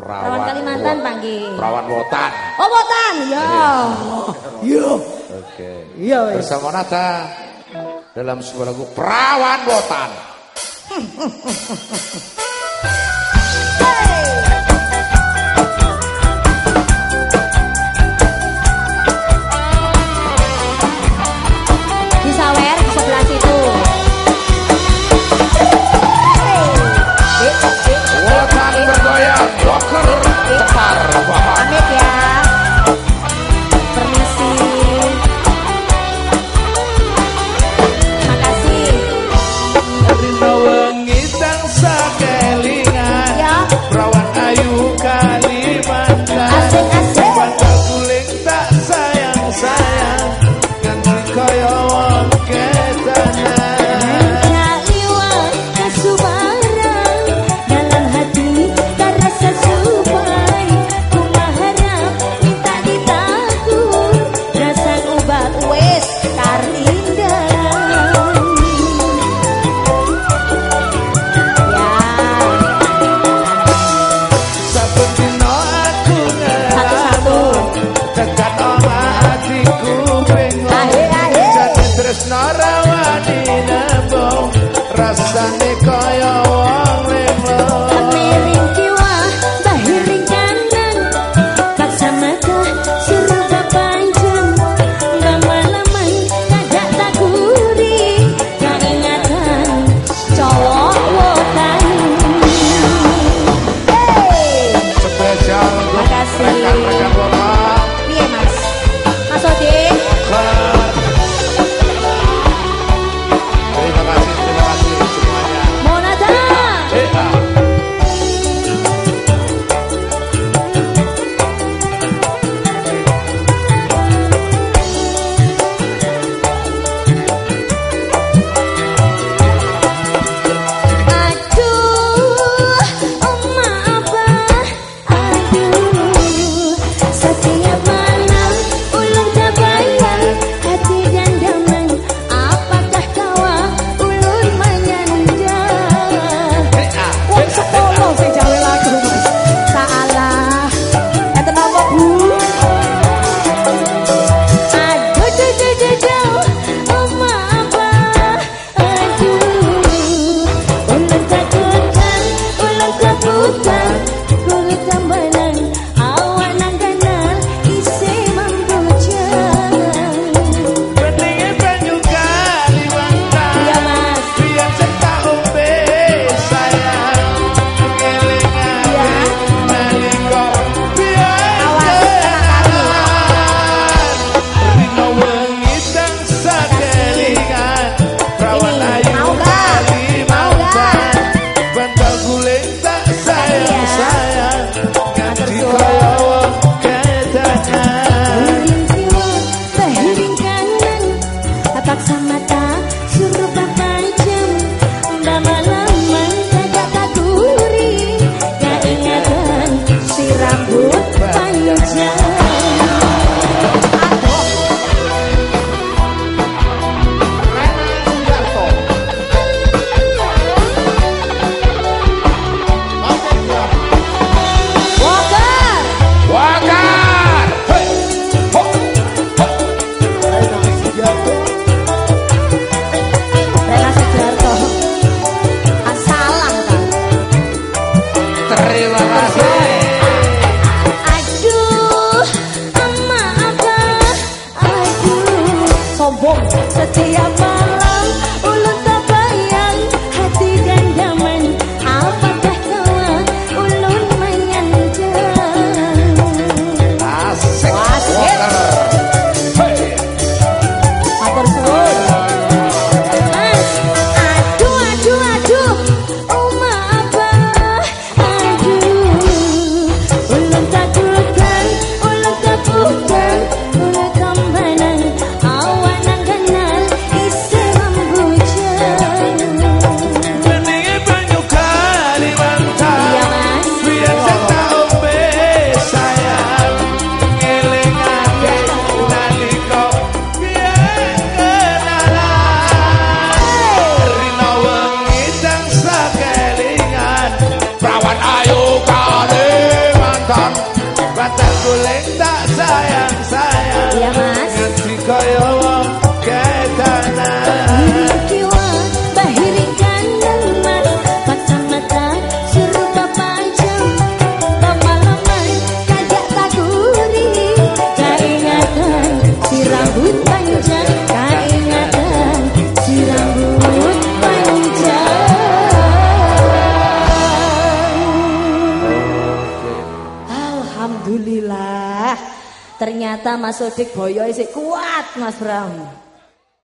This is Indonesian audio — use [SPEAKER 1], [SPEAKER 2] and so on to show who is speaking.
[SPEAKER 1] Perawan Kalimantan panggil.
[SPEAKER 2] Perawan Wotan.
[SPEAKER 1] Oh Wotan, ya.
[SPEAKER 2] Iya. Oke. Iya Bersama Nata dalam sebuah lagu Perawan Wotan. saca. Ternyata Mas Sodik boyo isih kuat Mas Bram.